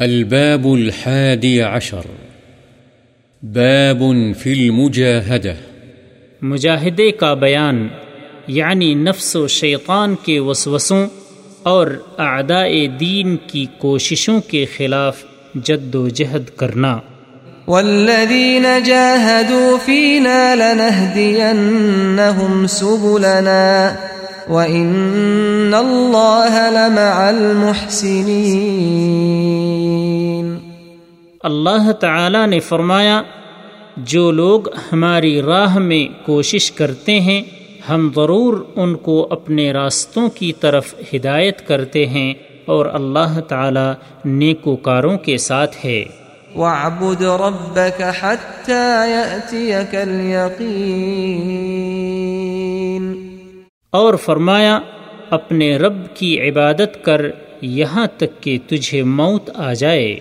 الباب الحادي عشر. باب في المجاهدة. مجاہدے کا بیان یعنی نفس و شیطان کے وسوسوں اور اعداء دین کی کوششوں کے خلاف جد و جہد کرنا۔ والذين جاهدوا فينا لنهدينهم سبلنا وإن الله لمع المحسنين اللہ تعالی نے فرمایا جو لوگ ہماری راہ میں کوشش کرتے ہیں ہم ضرور ان کو اپنے راستوں کی طرف ہدایت کرتے ہیں اور اللہ تعالی نیکوکاروں کے ساتھ ہے۔ واعبد ربك حتى يأتيك اليقين۔ اور فرمایا اپنے رب کی عبادت کر یہاں تک کہ تجھے موت آ جائے۔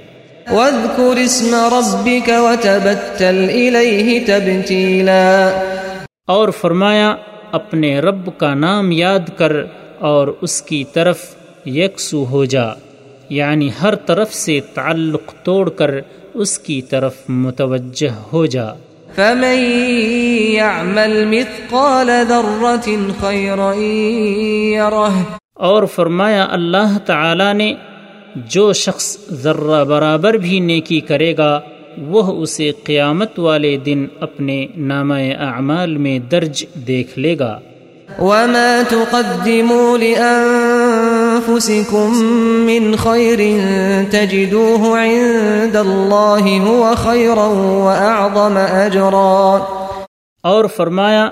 واذكر اسم ربك وتبتل إليه تبتيلا. اور فرمایا اپنے رب کا نام یاد کر اور اس کی طرف یکسو ہو جا یعنی ہر طرف سے تعلق توڑ کر اس کی طرف متوجہ ہو جا۔ فمن يعمل مثقال ذرة خيرا يره۔ اور فرمایا اللہ تعالی نے جو شخص ذرہ برابر بھی نیکی کرے گا وہ اسے قیامت والے دن اپنے نامہ اعمال میں درج دیکھ لے گا۔ وما تقدموا لأنفسكم من خير تجدوه عند الله هو خيرا وأعظم أجرا۔ اور فرمایا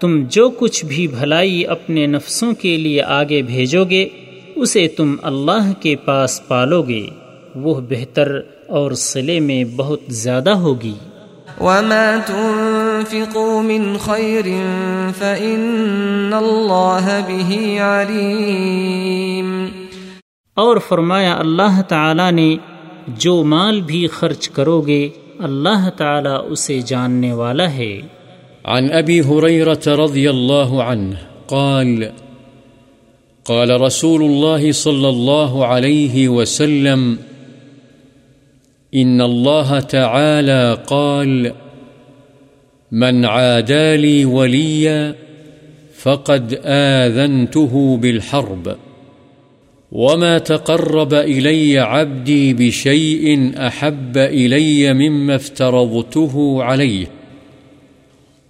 تم جو کچھ بھی بھلائی اپنے نفسوں کے لیے آگے بھیجو گے اسے تم اللہ کے پاس پالو گے وہ بہتر اور صلے میں بہت زیادہ ہوگی۔ وما تنفقوا من خير فإن الله به عليم۔ اور فرمایا اللہ تعالی نے جو مال بھی خرچ کرو گے اللہ تعالی اسے جاننے والا ہے۔ عن هريرة رضي الله عنه قال قال رسول الله صلى الله عليه وسلم، إن الله تعالى قال، من عادى لي وليا فقد آذنته بالحرب، وما تقرب إلي عبدي بشيء أحب إلي مما افترضته عليه.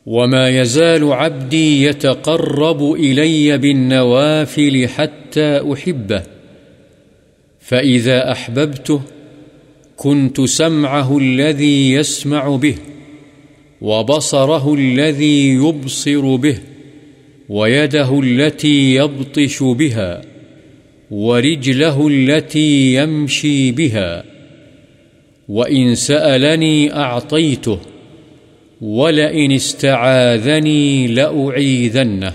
وما يزال عبدي يتقرب إلي بالنوافل حتى أحبه فإذا أحببته كنت سمعه الذي يسمع به وبصره الذي يبصر به ويده التي يبطش بها ورجله التي يمشي بها وإن سألني أعطيته ولئن استعاذني لأعيذنه.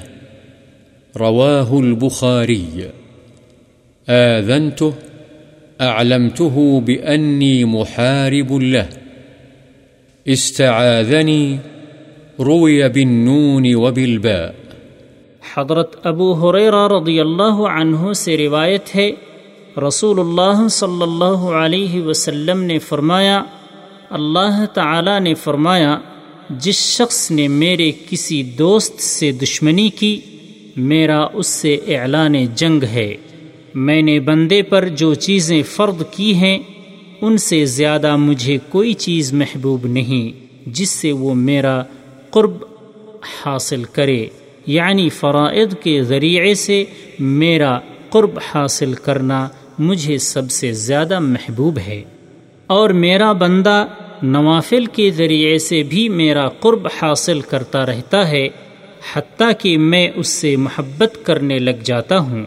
رواه البخاري. آذنته، أعلمته بأني محارب له. استعاذني، روي بالنون وبالباء. حضرت ابو حریرہ رضی اللہ عنہ سے روایت ہے رسول اللہ صلی اللہ علیہ وسلم نے فرمایا، اللہ تعالی نے فرمایا جس شخص نے میرے کسی دوست سے دشمنی کی، میرا اس سے اعلان جنگ ہے۔ میں نے بندے پر جو چیزیں فرض کی ہیں، ان سے زیادہ مجھے کوئی چیز محبوب نہیں، جس سے وہ میرا قرب حاصل کرے۔ یعنی فرائض کے ذریعے سے میرا قرب حاصل کرنا مجھے سب سے زیادہ محبوب ہے۔ اور میرا بندہ نوافل کے ذریعے سے بھی میرا قرب حاصل کرتا رہتا ہے، حتیٰ کہ میں اس سے محبت کرنے لگ جاتا ہوں۔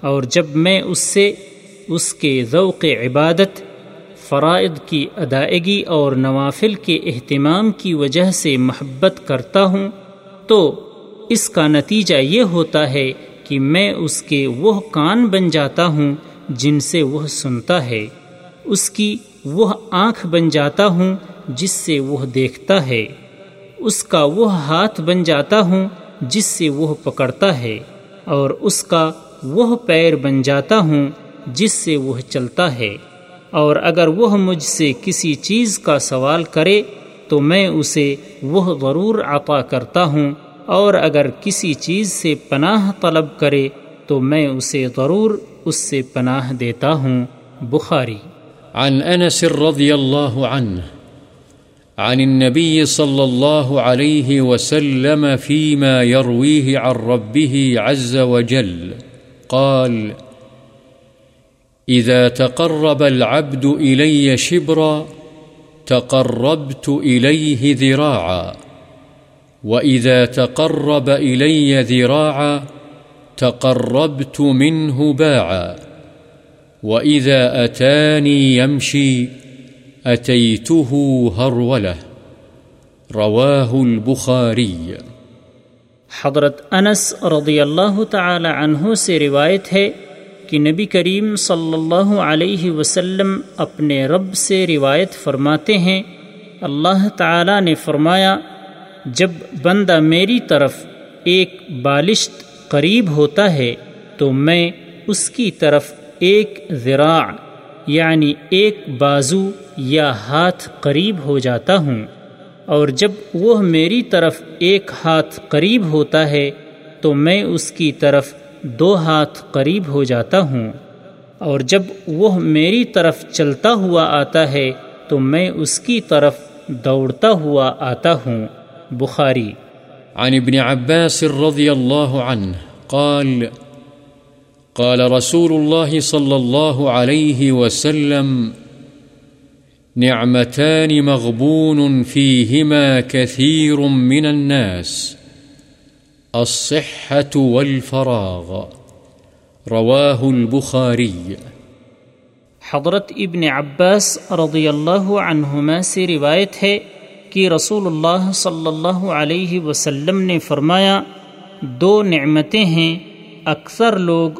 اور جب میں اس سے، اس کے ذوق عبادت، فرائض کی ادائیگی اور نوافل کے اہتمام کی وجہ سے محبت کرتا ہوں، تو اس کا نتیجہ یہ ہوتا ہے کہ میں اس کے وہ کان بن جاتا ہوں جن سے وہ سنتا ہے۔ اس کی وہ آنکھ بن جاتا ہوں جس سے وہ دیکھتا ہے۔ اس کا وہ ہاتھ بن جاتا ہوں جس سے وہ پکڑتا ہے۔ اور اس کا وہ پیر بن جاتا ہوں جس سے وہ چلتا ہے۔ اور اگر وہ مجھ سے کسی چیز کا سوال کرے تو میں اسے وہ ضرور عطا کرتا ہوں۔ اور اگر کسی چیز سے پناہ طلب کرے تو میں اسے ضرور اس سے پناہ دیتا ہوں۔ بخاری۔ عن انس رضي الله عنه عن النبي صلى الله عليه وسلم فيما يرويه عن ربه عز وجل قال إذا تقرب العبد إلي شبرا، تقربت إليه ذراعا، وإذا تقرب إلي ذراعا، تقربت منه باعا. وإذا أتاني يمشي أتيته هرولة رواه البخاري. حضرت انس رضی اللہ تعالی عنہ سے روایت ہے کہ نبی کریم صلی اللہ علیہ وسلم اپنے رب سے روایت فرماتے ہیں۔ اللہ تعالی نے فرمایا، جب بندہ میری طرف ایک بالشت قریب ہوتا ہے، تو میں اس کی طرف ایک ذراع یعنی ایک بازو یا ہاتھ قریب ہو جاتا ہوں، اور جب وہ میری طرف ایک ہاتھ قریب ہوتا ہے، تو میں اس کی طرف دو ہاتھ قریب ہو جاتا ہوں۔ اور جب وہ میری طرف چلتا ہوا آتا ہے، تو میں اس کی طرف دوڑتا ہوا آتا ہوں۔ بخاری۔ عن ابن عباس رضي الله عنه قال قال رسول الله صلى الله عليه وسلم، نعمتان مغبون فيهما كثير من الناس، الصحة والفراغ. رواه البخاري. حضرت ابن عباس رضی اللہ عنہما سے روایت ہے کہ رسول اللہ صلی اللہ علیہ وسلم نے فرمایا، دو نعمتیں ہیں، اکثر لوگ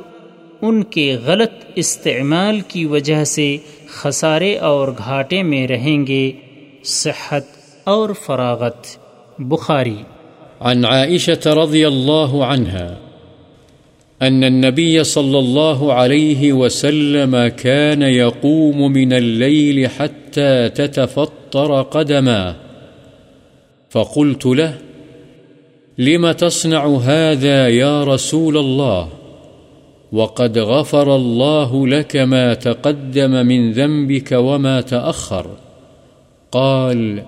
ان کے غلط استعمال کی وجہ سے خسارے اور گھاٹے میں رہیں گے۔ صحت اور فراغت۔ بخاری۔ عن عائشة رضي الله عنها أن النبي صلى الله عليه وسلم كان يقوم من الليل حتى تتفطر قدماه فقلت له، لم تصنع هذا يا رسول الله؟ وقد غفر الله لك ما تقدم من ذنبك وما تأخر قال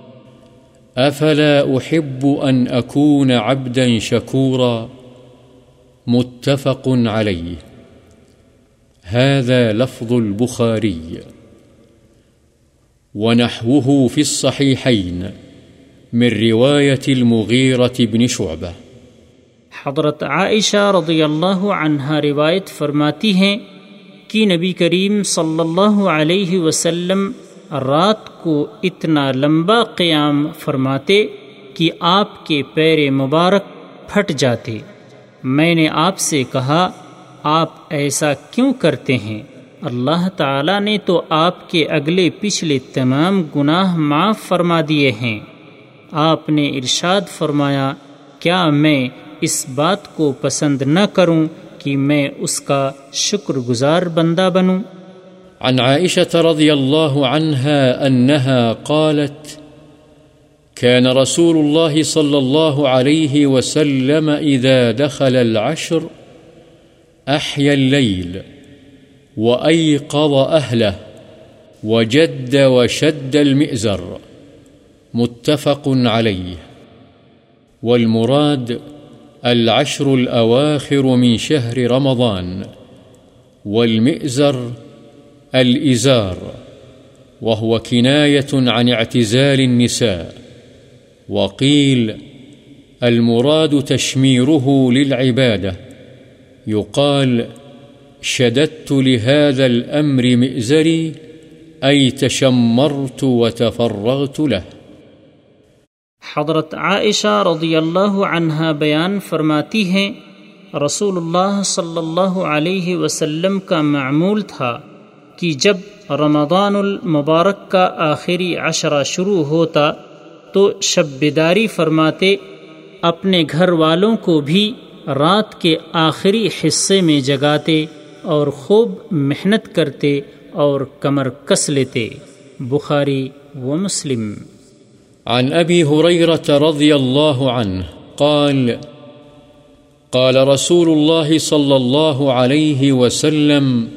أفلا أحب أن أكون عبدا شكورا متفق عليه هذا لفظ البخاري ونحوه في الصحيحين من رواية المغيرة بن شعبة حضرت عائشہ رضی اللہ عنہا روایت فرماتی ہیں کہ نبی کریم صلی اللہ علیہ وسلم رات کو اتنا لمبا قیام فرماتے کہ آپ کے پیر مبارک پھٹ جاتے۔ میں نے آپ سے کہا، آپ ایسا کیوں کرتے ہیں؟ اللہ تعالی نے تو آپ کے اگلے پچھلے تمام گناہ معاف فرما دیے ہیں۔ آپ نے ارشاد فرمایا، کیا میں اس بات کو پسند نہ کروں کہ میں اس کا شکر گزار بندہ بنوں۔ عن عائشة رضي الله عنها أنها قالت كان رسول الله صلى الله عليه وسلم إذا دخل العشر أحيا الليل وأيقظ أهله وجد وشد المئزر متفق عليه والمراد العشر الأواخر من شهر رمضان والمئزر الإزار، وهو كناية عن اعتزال النساء. وقيل المراد تشميره للعبادة. يقال شددت لهذا الأمر مئزري، أي تشمرت وتفرغت له. حضرت عائشہ رضی اللہ عنہا بیان فرماتی ہیں، رسول اللہ صلی اللہ علیہ وسلم کا معمول تھا کہ جب رمضان المبارک کا آخری عشرہ شروع ہوتا تو شب بیداری فرماتے، اپنے گھر والوں کو بھی رات کے آخری حصے میں جگاتے اور خوب محنت کرتے اور کمر کس لیتے۔ بخاری و مسلم۔ عن أبي هريرة رضي الله عنه قال قال رسول الله صلى الله عليه وسلم،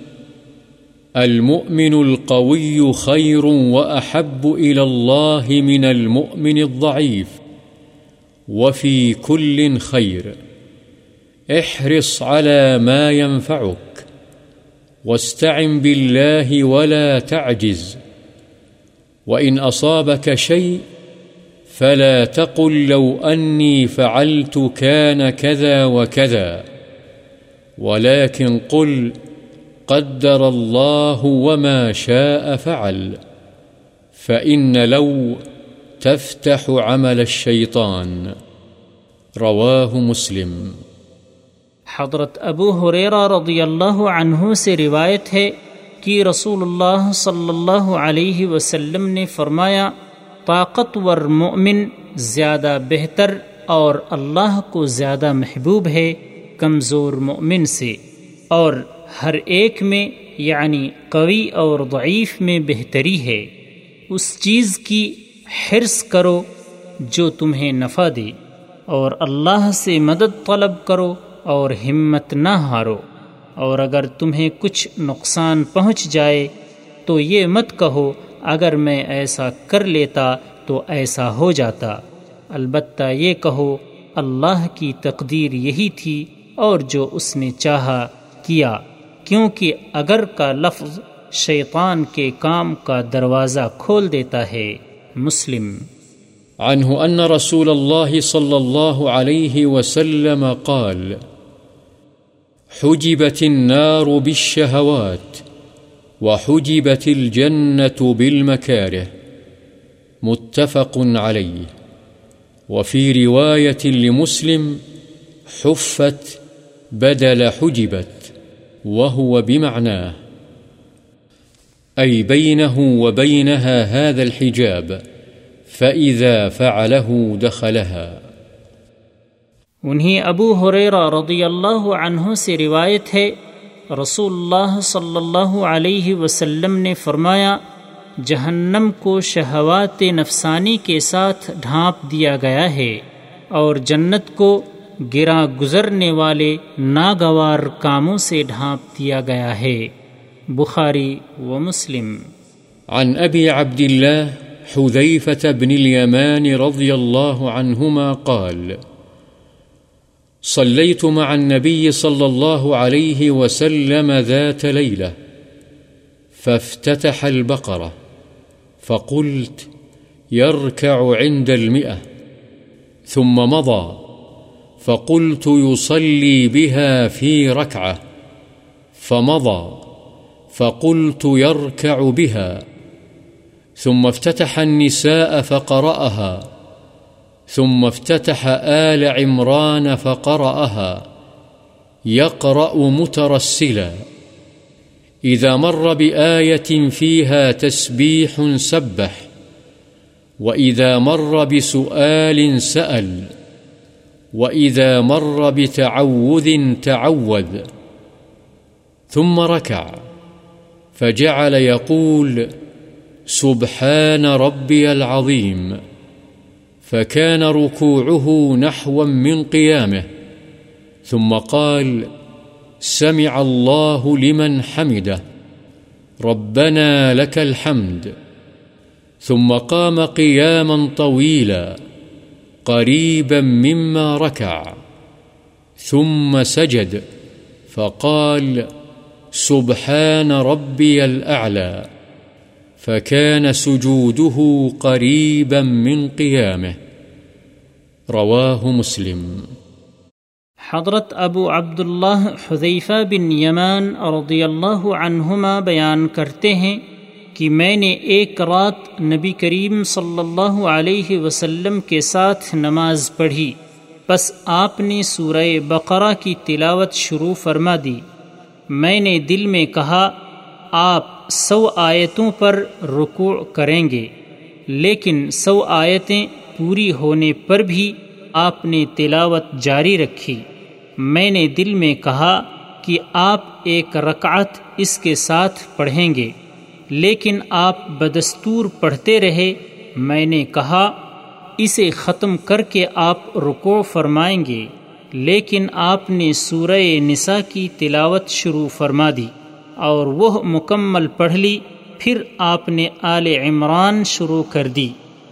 المؤمن القوي خير وأحب إلى الله من المؤمن الضعيف، وفي كل خير، احرص على ما ينفعك، واستعن بالله ولا تعجز، وإن أصابك شيء فلا تقل لو أني فعلت كان كذا وكذا. ولكن قل قدر الله وما شاء فعل. فإن لو تفتح عمل الشيطان. رواه مسلم. حضرت ابو حریرہ رضی اللہ عنہ سے روایت ہے کہ رسول اللہ صلی اللہ علیہ وسلم نے فرمایا طاقتور مومن زیادہ بہتر اور اللہ کو زیادہ محبوب ہے کمزور مومن سے۔ اور ہر ایک میں یعنی قوی اور ضعیف میں بہتری ہے۔ اس چیز کی حرص کرو جو تمہیں نفع دے اور اللہ سے مدد طلب کرو اور ہمت نہ ہارو۔ اور اگر تمہیں کچھ نقصان پہنچ جائے تو یہ مت کہو اگر میں ایسا کر لیتا تو ایسا ہو جاتا۔ البتہ یہ کہو، اللہ کی تقدیر یہی تھی اور جو اس نے چاہا کیا، کیونکہ اگر کا لفظ شیطان کے کام کا دروازہ کھول دیتا ہے۔ مسلم۔ عنه أن رسول الله صلى الله عليه وسلم قال، حجبت النار بالشهوات وحجبت الجنة بالمكاره، متفق عليه. وفي رواية لمسلم، حفت بدل حجبت، وهو بمعناه. أي بينه وبينها هذا الحجاب، فإذا فعله دخلها. انہیں ابو حریرہ رضی اللہ عنہ سے روایت ہے رسول اللہ صلی اللہ علیہ وسلم نے فرمایا، جہنم کو شہوات نفسانی کے ساتھ ڈھانپ دیا گیا ہے اور جنت کو گرا گزرنے والے ناگوار کاموں سے ڈھانپ دیا گیا ہے۔ بخاری و مسلم۔ عن أبي عبد الله بن اليمان رضي الله عنهما قال صليت مع النبي صلى الله عليه وسلم ذات ليلة، فافتتح البقرة، فقلت يركع عند المئة. ثم مضى، فقلت يصلي بها في ركعة. فمضى، فقلت يركع بها. ثم افتتح النساء فقرأها. ثم افتتح آل عمران فقرأها. يقرأ مترسلا. إذا مر بآية فيها تسبيح سبح. وإذا مر بسؤال سأل. وإذا مر بتعوذ تعوذ. ثم ركع. فجعل يقول سبحان ربي العظيم. فكان ركوعه نحوا من قيامه، ثم قال سمع الله لمن حمده، ربنا لك الحمد. ثم قام قياما طويلا، قريبا مما ركع، ثم سجد، فقال سبحان ربي الأعلى. فكان سجوده قريبا من قيامه. رواه مسلم. حضرت ابو عبداللہ حذیفہ بن یمان رضی اللہ عنہما بیان کرتے ہیں کہ میں نے ایک رات نبی کریم صلی اللہ علیہ وسلم کے ساتھ نماز پڑھی بس آپ نے سورہ بقرہ کی تلاوت شروع فرما دی۔ میں نے دل میں کہا، آپ سو آیتوں پر رکوع کریں گے، لیکن سو آیتیں پوری ہونے پر بھی آپ نے تلاوت جاری رکھی۔ میں نے دل میں کہا کہ آپ ایک رکعت اس کے ساتھ پڑھیں گے، لیکن آپ بدستور پڑھتے رہے۔ میں نے کہا، اسے ختم کر کے آپ رکو فرمائیں گے، لیکن آپ نے سورہ نساء کی تلاوت شروع فرما دی۔ اور وہ مکمل پڑھ لی، پھر آپ نے آل عمران شروع کر دی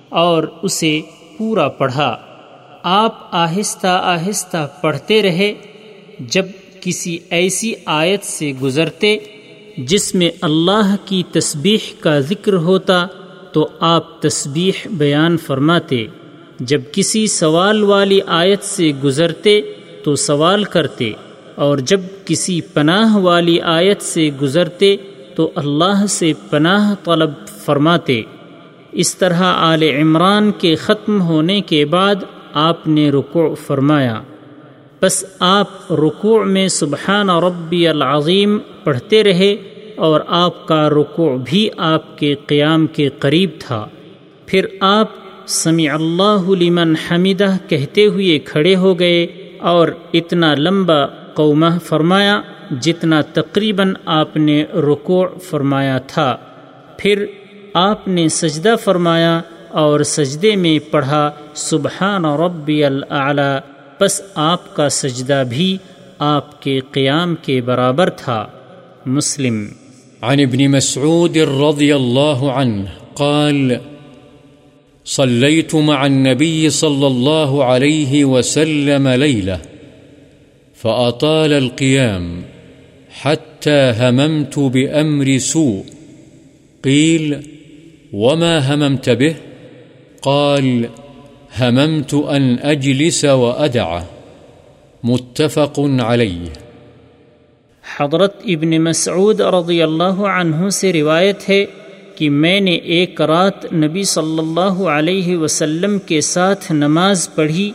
اور اسے پورا پڑھا۔ آپ آہستہ آہستہ پڑھتے رہے، جب کسی ایسی آیت سے گزرتے جس میں اللہ کی تسبیح کا ذکر ہوتا، تو آپ تسبیح بیان فرماتے۔ جب کسی سوال والی آیت سے گزرتے، تو سوال کرتے۔ اور جب کسی پناہ والی آیت سے گزرتے تو اللہ سے پناہ طلب فرماتے۔ اس طرح آل عمران کے ختم ہونے کے بعد آپ نے رکوع فرمایا۔ بس آپ رکوع میں سبحان ربی العظیم پڑھتے رہے اور آپ کا رکوع بھی آپ کے قیام کے قریب تھا۔ پھر آپ سمیع اللہ لمن حمیدہ کہتے ہوئے کھڑے ہو گئے اور اتنا لمبا قومہ فرمایا، جتنا تقریباً آپ نے رکوع فرمایا تھا، پھر آپ نے سجدہ فرمایا اور سجدے میں پڑھا، سبحان ربی العلیٰ بس آپ کا سجدہ بھی آپ کے قیام کے برابر تھا۔ مسلم۔ عن ابن مسعود رضي الله عنه قال صليت مع النبي صلى الله عليه وسلم ليلة فأطال القيام حتى هممت بأمر سوء. قيل، وما هممت به؟ قال، هممت أن أجلس وأدع متفق عليه. حضرت ابن مسعود رضی اللہ عنہ سے روایت ہے کہ میں نے ایک رات نبی صلی اللہ علیہ وسلم کے ساتھ نماز پڑھی،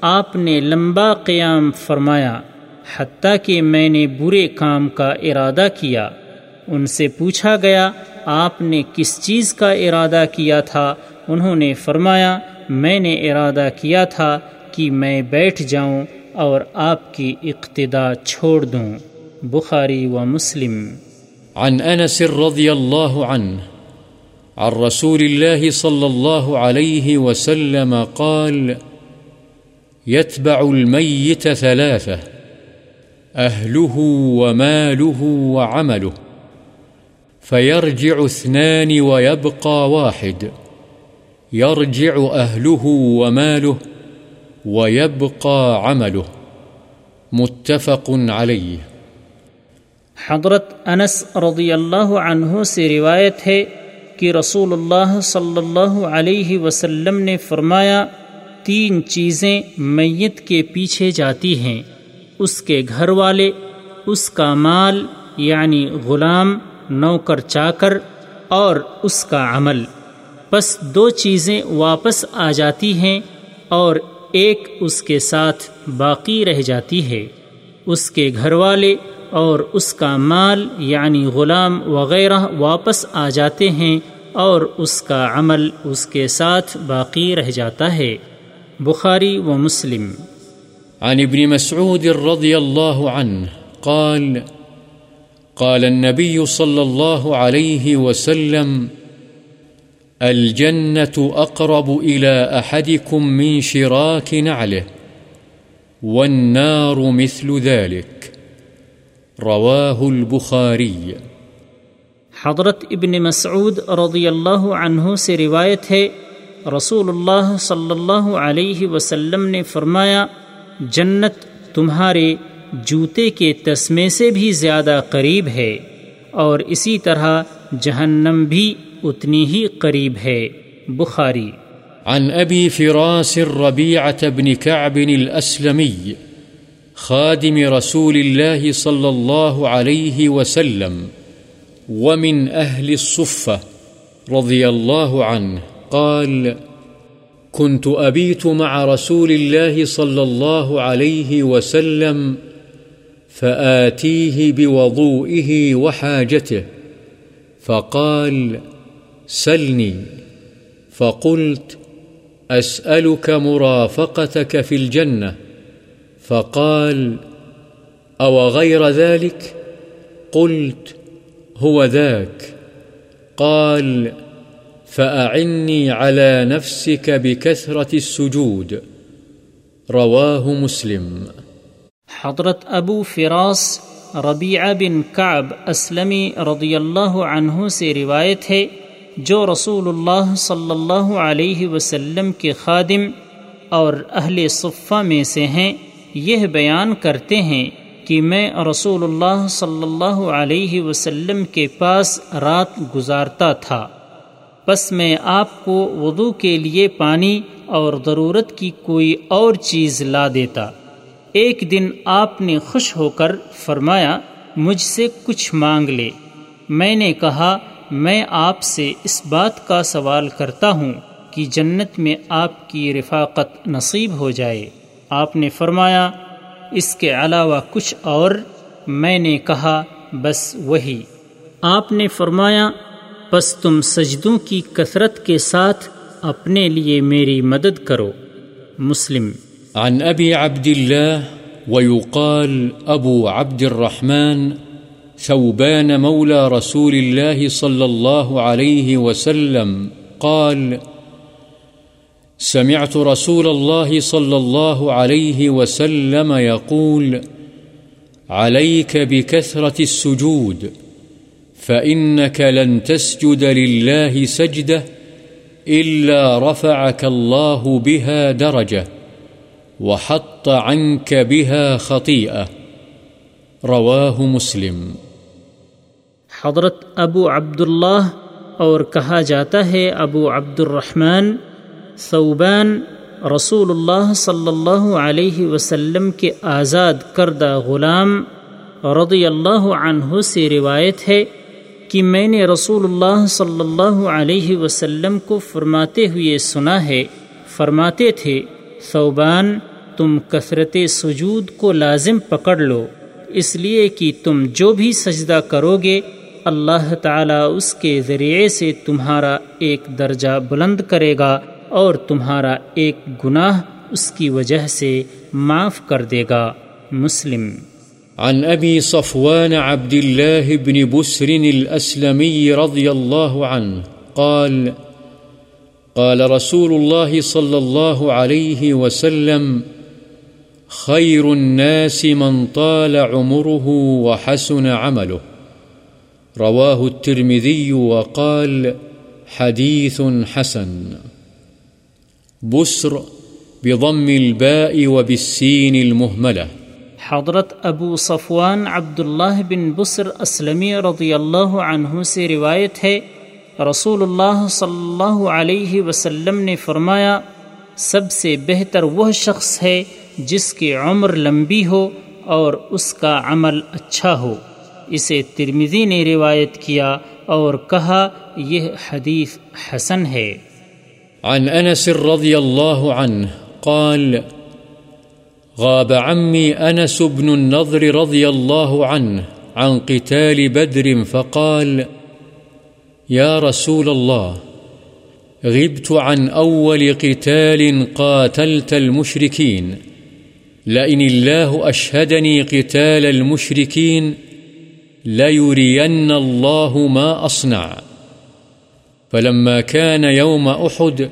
آپ نے لمبا قیام فرمایا۔ حتیٰ کہ میں نے برے کام کا ارادہ کیا۔ ان سے پوچھا گیا، آپ نے کس چیز کا ارادہ کیا تھا؟ انہوں نے فرمایا، میں نے ارادہ کیا تھا کہ میں بیٹھ جاؤں اور آپ کی اقتدا چھوڑ دوں۔ بخاری و مسلم۔ عن أنس رضي الله عنه عن رسول الله صلى الله عليه وسلم قال يتبع الميت ثلاثة أهله وماله وعمله. فيرجع اثنان ويبقى واحد. يرجع أهله وماله ويبقى عمله. متفق عليه. حضرت انس رضی اللہ عنہ سے روایت ہے کہ رسول اللہ صلی اللہ علیہ وسلم نے فرمایا، تین چیزیں میت کے پیچھے جاتی ہیں۔ اس کے گھر والے، اس کا مال یعنی غلام، نوکر چاکر اور اس کا عمل۔ بس دو چیزیں واپس آ جاتی ہیں اور ایک اس کے ساتھ باقی رہ جاتی ہے۔ اس کے گھر والے اور اس کا مال یعنی غلام وغیرہ واپس آ جاتے ہیں اور اس کا عمل اس کے ساتھ باقی رہ جاتا ہے۔ بخاری و مسلم۔ عن ابن مسعود رضي الله عنه قال قال النبي صلى الله عليه وسلم، الجنة أقرب إلى أحدكم من شراك نعله والنار مثل ذلك رواہ البخاری۔ حضرت ابن مسعود رضی اللہ عنہ سے روایت ہے، رسول اللہ صلی اللہ علیہ وسلم نے فرمایا جنت تمہارے جوتے کے تسمے سے بھی زیادہ قریب ہے اور اسی طرح جہنم بھی اتنی ہی قریب ہے۔ بخاری۔ عن ابی فراس الربیعة بن كعب الاسلمی، خادم رسول الله صلى الله عليه وسلم، ومن أهل الصفة رضي الله عنه قال كنت أبيت مع رسول الله صلى الله عليه وسلم فآتيه بوضوئه وحاجته، فقال سلني. فقلت أسألك مرافقتك في الجنة. فقال أو غير ذلك؟ قلت هو ذاك. قال فأعني على نفسك بكثرة السجود رواه مسلم حضرت ابو فراس ربیعہ بن کعب اسلمی رضی اللہ عنہ سے روایت ہے، جو رسول اللہ صلی اللہ علیہ وسلم کے خادم اور اہل صفہ میں سے ہیں۔ یہ بیان کرتے ہیں کہ میں رسول اللہ صلی اللہ علیہ وسلم کے پاس رات گزارتا تھا۔ بس میں آپ کو وضو کے لیے پانی اور ضرورت کی کوئی اور چیز لا دیتا۔ ایک دن آپ نے خوش ہو کر فرمایا، مجھ سے کچھ مانگ لے۔ میں نے کہا، میں آپ سے اس بات کا سوال کرتا ہوں کہ جنت میں آپ کی رفاقت نصیب ہو جائے۔ آپ نے فرمایا، اس کے علاوہ کچھ اور؟ میں نے کہا، بس وہی۔ آپ نے فرمایا بس تم سجدوں کی کثرت کے ساتھ اپنے لیے میری مدد کرو۔ مسلم۔ عن أبي عبد الله ويقال أبو عبد الرحمن ثوبان مولى رسول الله صلى الله عليه وسلم قال، سمعت رسول الله صلى الله عليه وسلم يقول عليك بكثرة السجود۔ فإنك لن تسجد لله سجدة إلا رفعك الله بها درجة وحط عنك بها خطيئة رواه مسلم حضرت ابو عبداللہ اور کہا جاتا ہے ابو عبد الرحمن صوبان رسول اللہ صلی اللہ علیہ وسلم کے آزاد کردہ غلام رضی اللہ عنہ سے روایت ہے کہ میں نے رسول اللہ صلی اللہ علیہ وسلم کو فرماتے ہوئے سنا ہے۔ فرماتے تھے صوبان تم کثرت سجود کو لازم پکڑ لو، اس لیے کہ تم جو بھی سجدہ کرو گے، اللہ تعالیٰ اس کے ذریعے سے تمہارا ایک درجہ بلند کرے گا اور تمہارا ایک گناہ اس کی وجہ سے معاف کر دے گا۔ مسلم عن أبي صفوان عبد الله بن بسر الأسلمي رضي الله عنه قال قال رسول الله صلى الله عليه وسلم، خير الناس من طال عمره وحسن عمله. رواه الترمذي وقال، حديث حسن. بسر بضم الباء وبالسين المهملة. حضرت ابو صفوان عبداللہ بن بسر اسلمی رضی اللہ عنہ سے روایت ہے رسول اللہ صلی اللہ علیہ وسلم نے فرمایا، سب سے بہتر وہ شخص ہے جس کی عمر لمبی ہو اور اس کا عمل اچھا ہو۔ اسے ترمزی نے روایت کیا اور کہا، یہ حدیث حسن ہے۔ عن أنس رضي الله عنه قال غاب عمي أنس بن النضر رضي الله عنه عن قتال بدر فقال، يا رسول الله، غبت عن أول قتال قاتلت المشركين، لئن الله أشهدني قتال المشركين ليرين الله ما أصنع. فلما كان يوم أحد،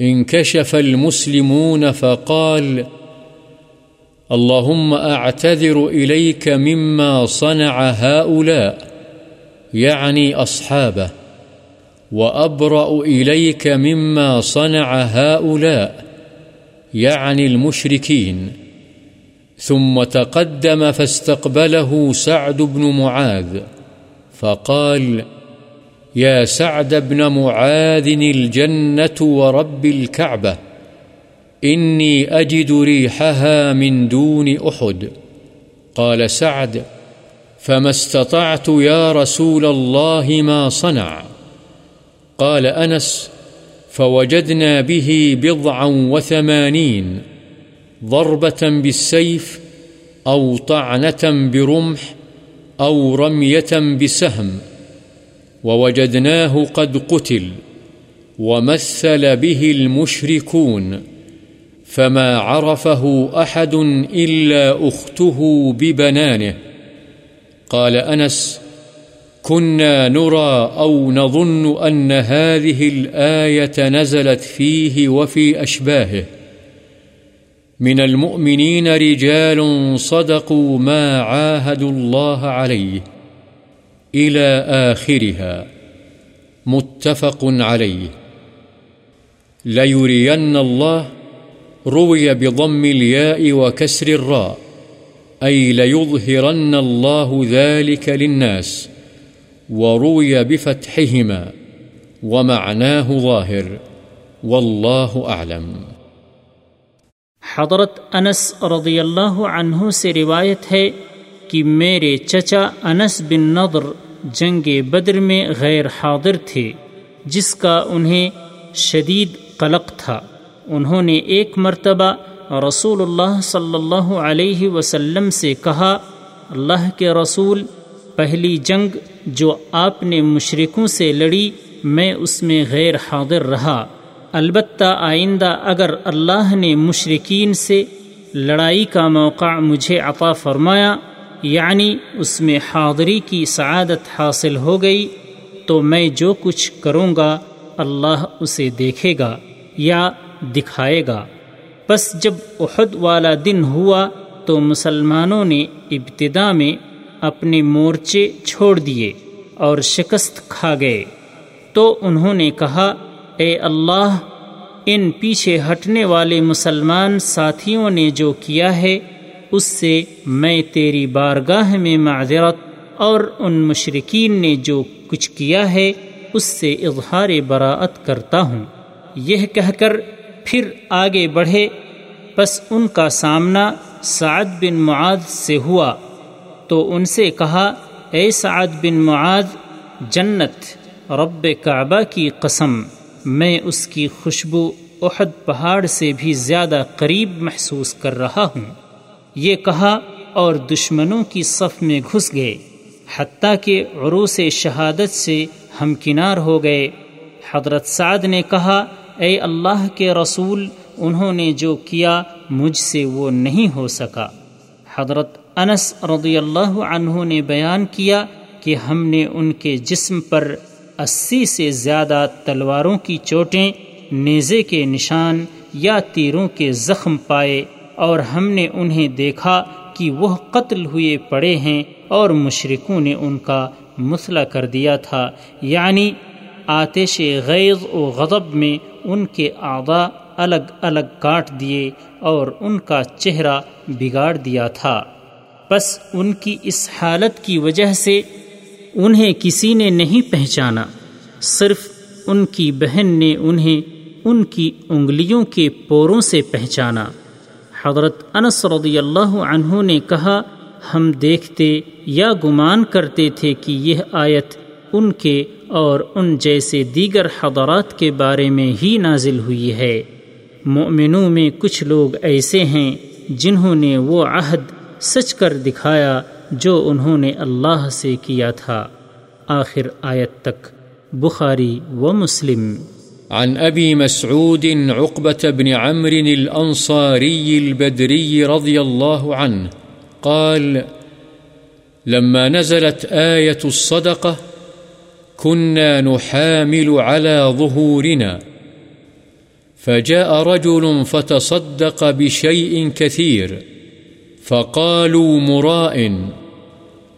انكشف المسلمون فقال اللهم أعتذر إليك مما صنع هؤلاء، يعني أصحابه، وأبرأ إليك مما صنع هؤلاء، يعني المشركين. ثم تقدم فاستقبله سعد بن معاذ، فقال يا سعد بن معاذ الجنة ورب الكعبة إني أجد ريحها من دون أحد قال سعد فما استطعت يا رسول الله ما صنع قال أنس فوجدنا به بضعا وثمانين ضربة بالسيف أو طعنة برمح أو رمية بسهم ووجدناه قد قتل ومثل به المشركون فما عرفه أحد إلا أخته ببنانه. قال أنس، كنا نرى أو نظن أن هذه الآية نزلت فيه وفي أشباهه. من المؤمنين رجال صدقوا ما عاهدوا الله عليه إلى آخرها. متفق عليه. ليرين الله روي بضم الياء وكسر الراء، أي ليظهرن الله ذلك للناس، وروي بفتحهما، ومعناه ظاهر، والله أعلم. حضرت انس رضی اللہ عنہ سے روایت ہے کہ میرے چچا انس بن نضر جنگ بدر میں غیر حاضر تھے، جس کا انہیں شدید قلق تھا۔ انہوں نے ایک مرتبہ رسول اللہ صلی اللہ علیہ وسلم سے کہا، اللہ کے رسول، پہلی جنگ جو آپ نے مشرقوں سے لڑی، میں اس میں غیر حاضر رہا۔ البتہ آئندہ اگر اللہ نے مشرقین سے لڑائی کا موقع مجھے عطا فرمایا یعنی اس میں حاضری کی سعادت حاصل ہو گئی، تو میں جو کچھ کروں گا، اللہ اسے دیکھے گا۔ یا دکھائے گا۔ بس جب احد والا دن ہوا تو مسلمانوں نے ابتدا میں اپنے مورچے چھوڑ دیے اور شکست کھا گئے۔ تو انہوں نے کہا، اے اللہ، ان پیچھے ہٹنے والے مسلمان ساتھیوں نے جو کیا ہے، اس سے میں تیری بارگاہ میں معذرت اور ان مشرقین نے جو کچھ کیا ہے، اس سے اظہار براعت کرتا ہوں۔ یہ کہہ کر پھر آگے بڑھے بس ان کا سامنا سعد بن معاذ سے ہوا۔ تو ان سے کہا، اے سعد بن معاذ، جنت، رب کعبہ کی قسم، میں اس کی خوشبو احد پہاڑ سے بھی زیادہ قریب محسوس کر رہا ہوں۔ یہ کہا، اور دشمنوں کی صف میں گھس گئے، حتیٰ کہ عروس شہادت سے ہمکنار ہو گئے۔ حضرت سعد نے کہا اے اللہ کے رسول، انہوں نے جو کیا مجھ سے وہ نہیں ہو سکا۔ حضرت انس رضی اللہ عنہ نے بیان کیا کہ ہم نے ان کے جسم پر اسی سے زیادہ تلواروں کی چوٹیں، نیزے کے نشان یا تیروں کے زخم پائے اور ہم نے انہیں دیکھا کہ وہ قتل ہوئے پڑے ہیں اور مشرقوں نے ان کا مسئلہ کر دیا تھا۔ یعنی آتش غیظ و غضب میں ان کے اعضاء الگ الگ کاٹ دیے اور ان کا چہرہ بگاڑ دیا تھا۔ بس ان کی اس حالت کی وجہ سے انہیں کسی نے نہیں پہچانا۔ صرف ان کی بہن نے انہیں ان کی انگلیوں کے پوروں سے پہچانا۔ حضرت انس رضی اللہ عنہ نے کہا، ہم دیکھتے یا گمان کرتے تھے کہ یہ آیت ان کے اور ان جیسے دیگر حضرات کے بارے میں ہی نازل ہوئی ہے۔ مومنوں میں کچھ لوگ ایسے ہیں جنہوں نے وہ عہد سچ کر دکھایا جو انہوں نے اللہ سے کیا تھا۔ آخر آیت تک، بخاری و مسلم۔ عن أبي مسعود عقبة بن عمرو الأنصاري البدري رضي الله عنه قال، لما نزلت آية الصدقة كنا نحامل على ظهورنا. فجاء رجل فتصدق بشيء كثير، فقالوا مراء،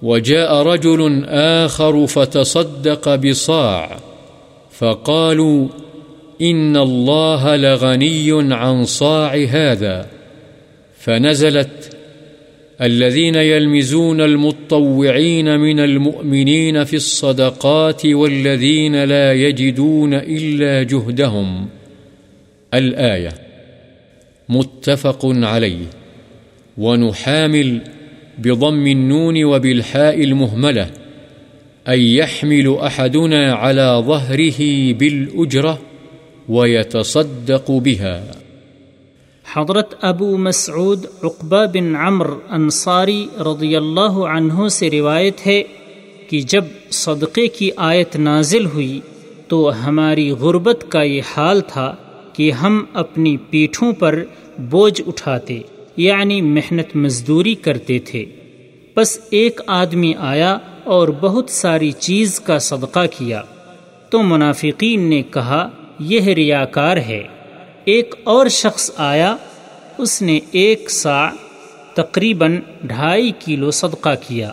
وجاء رجل آخر فتصدق بصاع، فقالوا إن الله لغني عن صاع هذا. فنزلت الذين يلمزون المطوعين من المؤمنين في الصدقات والذين لا يجدون إلا جهدهم. الآية متفق عليه. ونحامل بضم النون وبالحاء المهملة. أن يحمل أحدنا على ظهره بالأجرة ويتصدق بها. حضرت ابو مسعود عقبہ بن عمر انصاری رضی اللہ عنہ سے روایت ہے کہ جب صدقے کی آیت نازل ہوئی تو ہماری غربت کا یہ حال تھا کہ ہم اپنی پیٹھوں پر بوجھ اٹھاتے یعنی محنت مزدوری کرتے تھے۔ بس ایک آدمی آیا اور بہت ساری چیز کا صدقہ کیا۔ تو منافقین نے کہا، یہ ریاکار ہے۔ ایک اور شخص آیا، اس نے ایک سا تقریباً ڈھائی کلو صدقہ کیا۔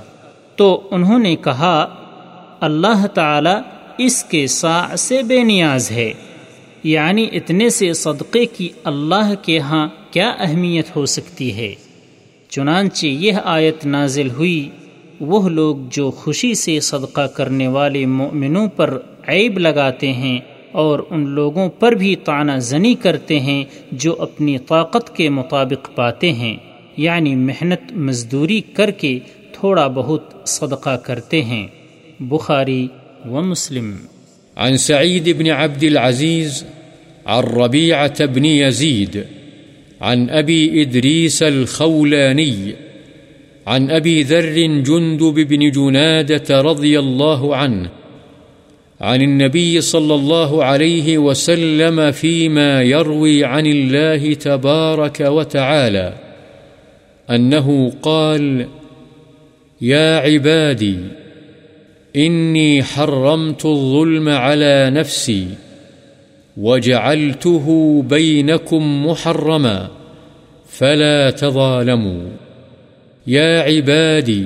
تو انہوں نے کہا، اللہ تعالی اس کے سا سے بے نیاز ہے۔ یعنی اتنے سے صدقے کی اللہ کے ہاں کیا اہمیت ہو سکتی ہے؟ چنانچہ یہ آیت نازل ہوئی، وہ لوگ جو خوشی سے صدقہ کرنے والے مومنوں پر عیب لگاتے ہیں اور ان لوگوں پر بھی تعنہ زنی کرتے ہیں جو اپنی طاقت کے مطابق پاتے ہیں یعنی محنت مزدوری کر کے تھوڑا بہت صدقہ کرتے ہیں۔ بخاری و مسلم۔ عن سعيد بن عبد العزيز عن ربيعة بن يزيد عن أبي إدريس الخولاني عن أبي ذر جندب بن جنادة رضي الله عنه عن النبي صلى الله عليه وسلم فيما يروي عن الله تبارك وتعالى، أنه قال يا عبادي، إني حرمت الظلم على نفسي وجعلته بينكم محرما، فلا تظالموا. يا عبادي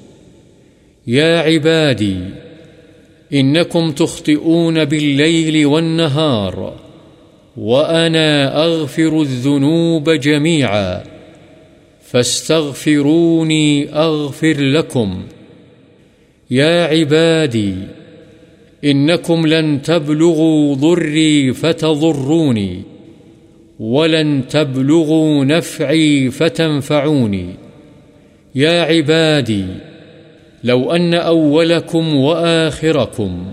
يا عبادي، إنكم تخطئون بالليل والنهار، وأنا أغفر الذنوب جميعا، فاستغفروني أغفر لكم. يا عبادي، إنكم لن تبلغوا ضري فتضروني، ولن تبلغوا نفعي فتنفعوني. يا عبادي لو أن أولكم وآخركم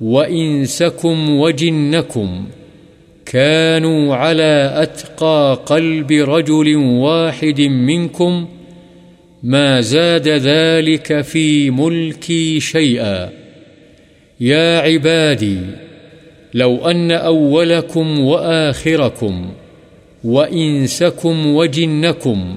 وإنسكم وجنكم كانوا على أتقى قلب رجل واحد منكم ما زاد ذلك في ملكي شيئا يا عبادي لو أن أولكم وآخركم وإنسكم وجنكم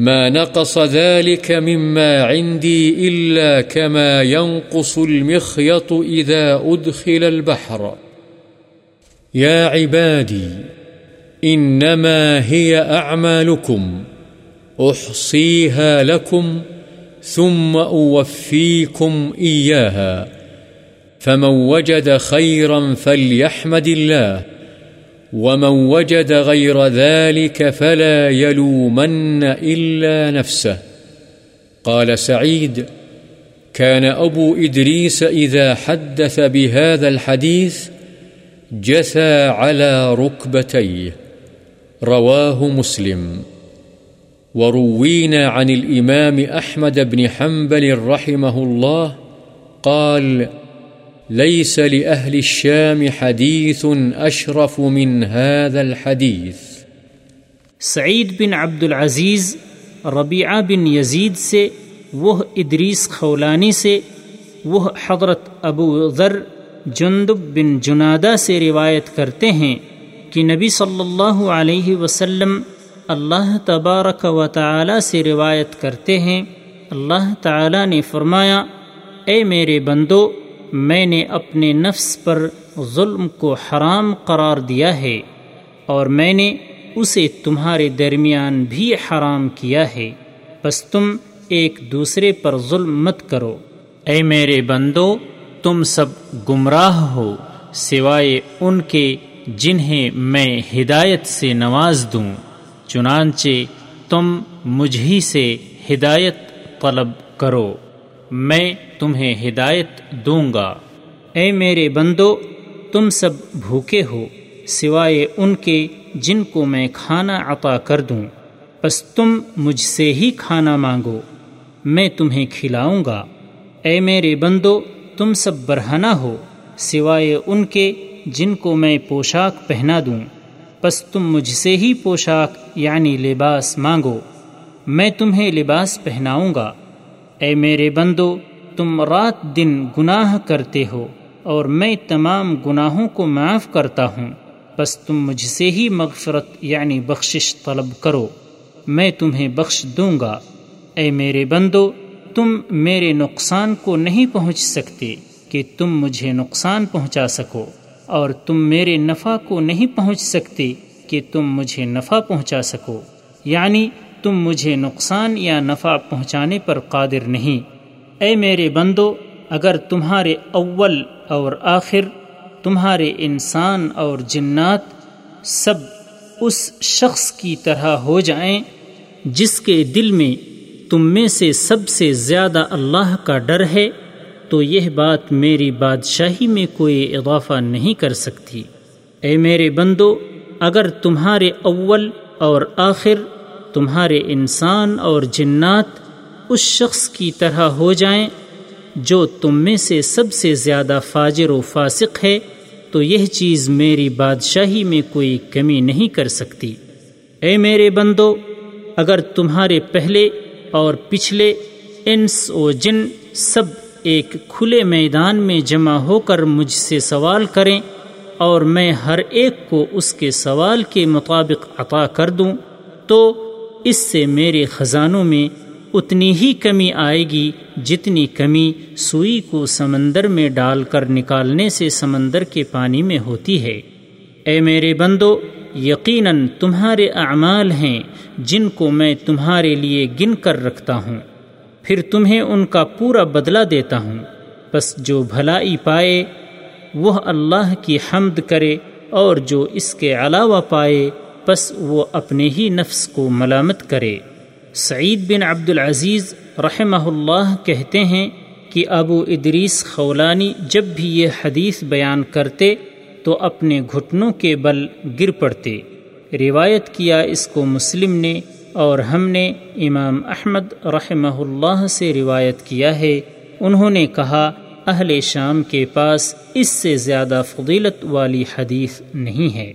ما نقص ذلك مما عندي إلا كما ينقص المخيط إذا أدخل البحر. يا عبادي، إنما هي أعمالكم، أحصيها لكم، ثم أوفيكم إياها، فمن وجد خيرا فليحمد الله. ومن وجد غير ذلك فلا يلومن إلا نفسه قال سعيد، كان أبو إدريس إذا حدث بهذا الحديث جثى على ركبتيه رواه مسلم وروينا عن الإمام أحمد بن حنبل رحمه الله قال ليس لأهل الشام حديث أشرف من هذا الحديث. سعید بن عبد العزیز ربیعہ بن یزید سے وہ ادریس خولانی سے وہ حضرت ابو ذر جندب بن جنادہ سے روایت کرتے ہیں کہ نبی صلی اللہ علیہ وسلم اللہ تبارک و تعالی سے روایت کرتے ہیں۔ اللہ تعالی نے فرمایا، اے میرے بندو میں نے اپنے نفس پر ظلم کو حرام قرار دیا ہے اور میں نے اسے تمہارے درمیان بھی حرام کیا ہے۔ بس تم ایک دوسرے پر ظلم مت کرو۔ اے میرے بندو، تم سب گمراہ ہو، سوائے ان کے جنہیں میں ہدایت سے نواز دوں۔ چنانچہ تم مجھ ہی سے ہدایت طلب کرو۔ میں تمہیں ہدایت دوں گا اے میرے بندو، تم سب بھوکے ہو، سوائے ان کے جن کو میں کھانا عطا کر دوں۔ بس تم مجھ سے ہی کھانا مانگو، میں تمہیں کھلاؤں گا۔ اے میرے بندو، تم سب برہنہ ہو، سوائے ان کے جن کو میں پوشاک پہنا دوں۔ بس تم مجھ سے ہی پوشاک یعنی لباس مانگو۔ میں تمہیں لباس پہناؤں گا۔ اے میرے بندو، تم رات دن گناہ کرتے ہو اور میں تمام گناہوں کو معاف کرتا ہوں۔ بس تم مجھ سے ہی مغفرت یعنی بخشش طلب کرو، میں تمہیں بخش دوں گا۔ اے میرے بندو، تم میرے نقصان کو نہیں پہنچ سکتے کہ تم مجھے نقصان پہنچا سکو، اور تم میرے نفع کو نہیں پہنچ سکتے کہ تم مجھے نفع پہنچا سکو۔ یعنی تم مجھے نقصان یا نفع پہنچانے پر قادر نہیں۔ اے میرے بندو، اگر تمہارے اول اور آخر، تمہارے انسان اور جنات سب اس شخص کی طرح ہو جائیں، جس کے دل میں تم میں سے سب سے زیادہ اللہ کا ڈر ہے، تو یہ بات میری بادشاہی میں کوئی اضافہ نہیں کر سکتی۔ اے میرے بندو، اگر تمہارے اول اور آخر تمہارے انسان اور جنات اس شخص کی طرح ہو جائیں جو تم میں سے سب سے زیادہ فاجر و فاسق ہے، تو یہ چیز میری بادشاہی میں کوئی کمی نہیں کر سکتی۔ اے میرے بندو، اگر تمہارے پہلے اور پچھلے انس و جن سب ایک کھلے میدان میں جمع ہو کر مجھ سے سوال کریں اور میں ہر ایک کو اس کے سوال کے مطابق عطا کر دوں، تو اس سے میرے خزانوں میں اتنی ہی کمی آئے گی جتنی کمی سوئی کو سمندر میں ڈال کر نکالنے سے سمندر کے پانی میں ہوتی ہے۔ اے میرے بندو، یقیناً تمہارے اعمال ہیں جن کو میں تمہارے لیے گن کر رکھتا ہوں۔ پھر تمہیں ان کا پورا بدلہ دیتا ہوں۔ بس جو بھلائی پائے، وہ اللہ کی حمد کرے اور جو اس کے علاوہ پائے بس وہ اپنے ہی نفس کو ملامت کرے۔ سعید بن عبد العزیز رحمہ اللہ کہتے ہیں کہ ابو ادریس خولانی جب بھی یہ حدیث بیان کرتے تو اپنے گھٹنوں کے بل گر پڑتے۔ روایت کیا اس کو مسلم نے اور ہم نے امام احمد رحمہ اللہ سے روایت کیا ہے۔ انہوں نے کہا، اہل شام کے پاس اس سے زیادہ فضیلت والی حدیث نہیں ہے۔